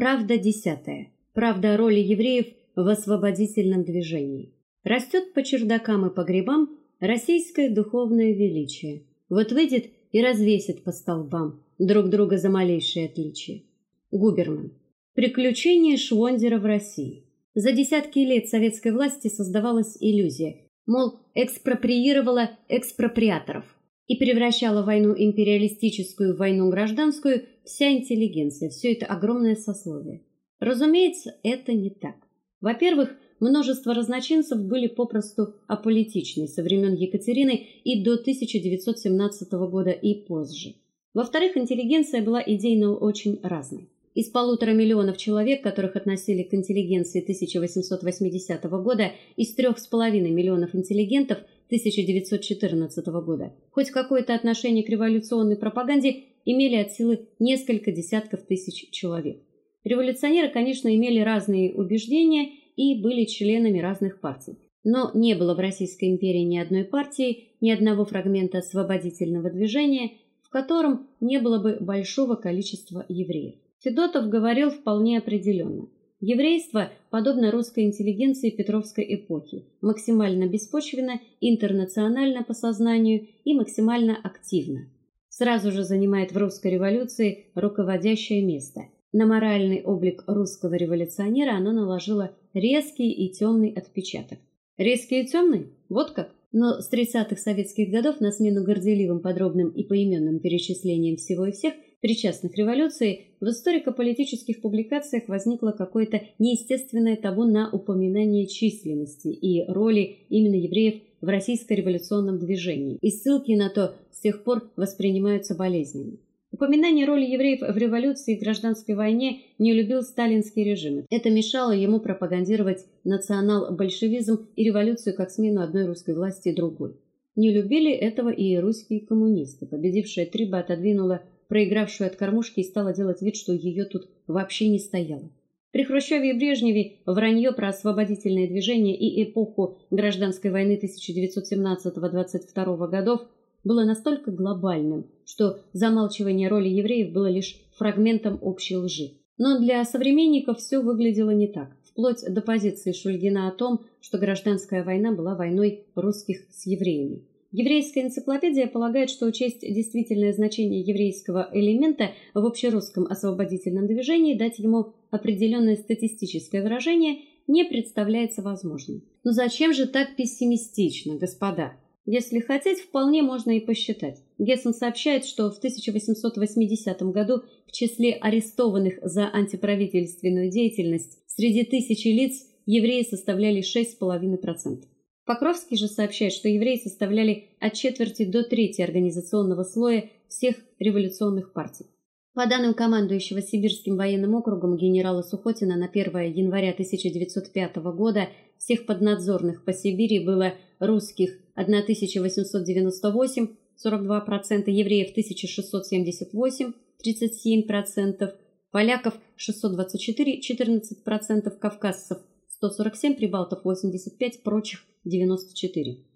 Правда десятая. Правда о роли евреев в освободительном движении. Растет по чердакам и погребам российское духовное величие. Вот выйдет и развесит по столбам друг друга за малейшие отличия. Губерман. Приключения Швондера в России. За десятки лет советской власти создавалась иллюзия, мол, экспроприировала экспроприаторов и превращала войну империалистическую в войну гражданскую вся интеллигенция, все это огромное сословие. Разумеется, это не так. Во-первых, множество разночинцев были попросту аполитичны со времен Екатерины и до 1917 года и позже. Во-вторых, интеллигенция была идейно очень разной. Из полутора миллионов человек, которых относили к интеллигенции 1880 года, из трех с половиной миллионов интеллигентов 1914 года, хоть какое-то отношение к революционной пропаганде имели от силы несколько десятков тысяч человек. Революционеры, конечно, имели разные убеждения и были членами разных партий. Но не было в Российской империи ни одной партии, ни одного фрагмента освободительного движения, в котором не было бы большого количества евреев. Федотов говорил вполне определенно. Еврейство, подобно русской интеллигенции Петровской эпохи, максимально беспочвенно, интернационально по сознанию и максимально активно. Сразу же занимает в русской революции руководящее место. На моральный облик русского революционера оно наложило резкий и темный отпечаток. Резкий и темный? Вот как. Но с 30-х советских годов на смену горделивым подробным и поименным перечислениям всего и всех – причастных революции, в историко-политических публикациях возникло какое-то неестественное табу на упоминание численности и роли именно евреев в российско-революционном движении. И ссылки на то с тех пор воспринимаются болезненно. Упоминание роли евреев в революции и гражданской войне не любил сталинский режим. Это мешало ему пропагандировать национал-большевизм и революцию как смену одной русской власти другой. Не любили этого и русские коммунисты. Победившая Триба отодвинула проигравшую от кормушки и стала делать вид, что ее тут вообще не стояло. При Хрущеве и Брежневе вранье про освободительное движение и эпоху гражданской войны 1917-22 годов было настолько глобальным, что замалчивание роли евреев было лишь фрагментом общей лжи. Но для современников все выглядело не так, вплоть до позиции Шульгина о том, что гражданская война была войной русских с евреями. Еврейская энциклопедия полагает, что учесть действительное значение еврейского элемента в общерусском освободительном движении, дать ему определенное статистическое выражение не представляется возможным. Но зачем же так пессимистично, господа? Если хотеть, вполне можно и посчитать. Гессен сообщает, что в 1880 году в числе арестованных за антиправительственную деятельность среди тысячи лиц евреи составляли 6,5%. Покровский же сообщает, что евреи составляли от четверти до трети организационного слоя всех революционных партий. По данным командующего Сибирским военным округом генерала Сухотина на 1 января 1905 года всех поднадзорных по Сибири было русских 1898, 42%, евреев 1678, 37%, поляков 624, 14%, кавказцев 147, прибалтов 85, прочих 94.